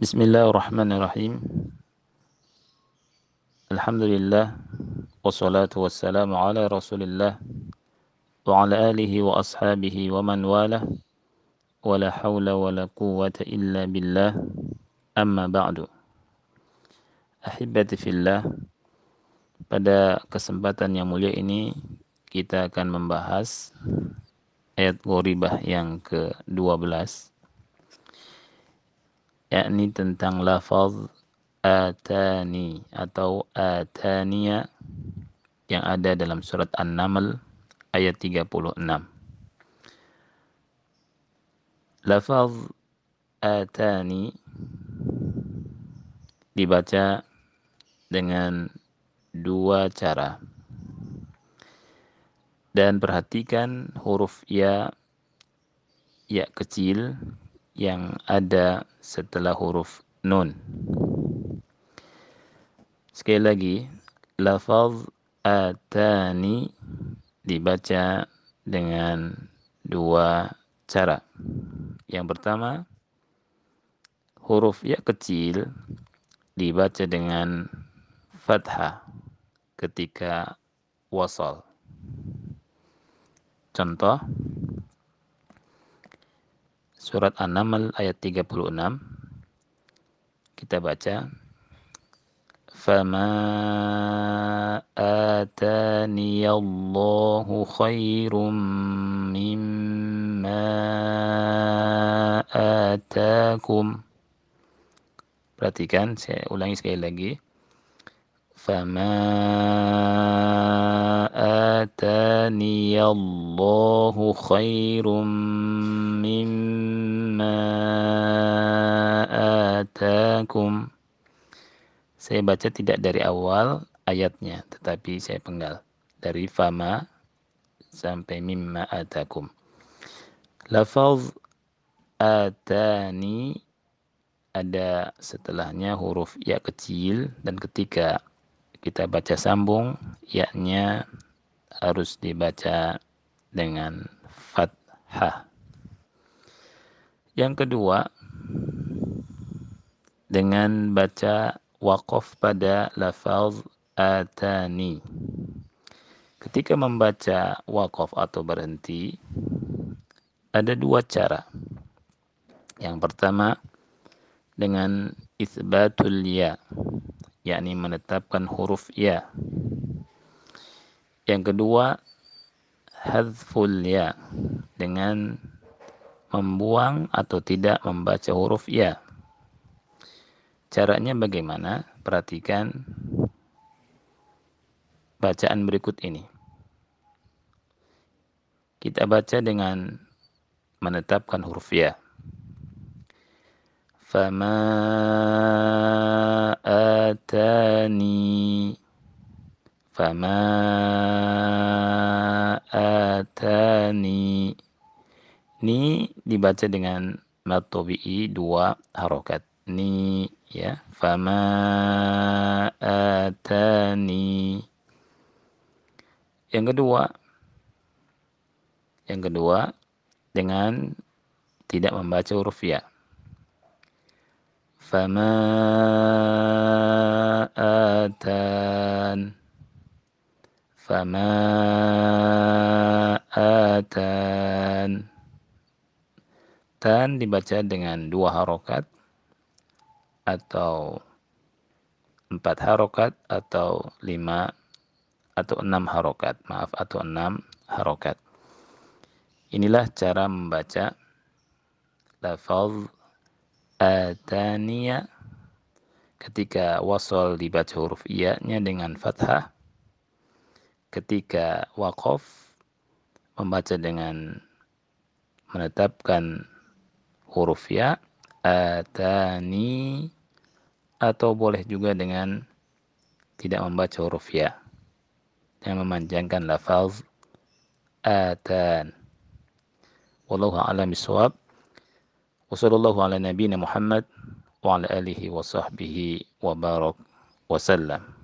Bismillahirrahmanirrahim. Alhamdulillah wassalatu wassalamu ala Rasulillah wa ala alihi wa ashabihi wa man walah. Wala haula wala quwwata illa billah. Amma ba'du. Ahibati fillah, pada kesempatan yang mulia ini kita akan membahas ayat Ghoribah yang ke-12 yakni tentang lafaz atani atau atania yang ada dalam surat An-Naml ayat 36. Lafaz atani dibaca dengan dua cara. Dan perhatikan huruf ya ya kecil yang ada setelah huruf nun. Sekali lagi, lafaz atani dibaca dengan dua cara. Yang pertama, huruf ya kecil dibaca dengan fathah ketika wasal. Contoh surat An-Naml ayat 36 kita baca فما آتاني الله خير مما آتاكم Perhatikan, saya ulangi sekali lagi. فما آتاني الله خير مما atakum. Saya baca tidak dari awal ayatnya, tetapi saya penggal dari fama sampai mimma atakum. Lafaz atani ada setelahnya huruf ya kecil dan ketika kita baca sambung yaknya harus dibaca dengan fathah. Yang kedua, dengan baca waqaf pada lafaz atani. Ketika membaca waqaf atau berhenti, ada dua cara. Yang pertama, dengan isbatul ya, yakni menetapkan huruf ya. Yang kedua, hadful ya, dengan membuang atau tidak membaca huruf ya. Caranya bagaimana? Perhatikan bacaan berikut ini. Kita baca dengan menetapkan huruf ya. Fama atani Fama atani Ini dibaca dengan matobi'i dua harokat. Ni ya. Fama atani. Yang kedua yang kedua dengan tidak membaca huruf ya. Fama atan. Fama atan. Tan dibaca dengan dua harokat atau empat harokat atau lima atau enam harokat. Maaf atau enam harokat. Inilah cara membaca lafaz ataniya. Ketika wasol dibaca huruf iya-nya dengan fathah. Ketika waqaf membaca dengan menetapkan huruf ya. Atani atau boleh juga dengan tidak membaca huruf ya. Yang memanjangkan lafaz atan. Wallahu a'lam bishawab wa sallallahu ala nabiyyina Muhammad wa ala alihi wa sahbihi wa barak wa sallam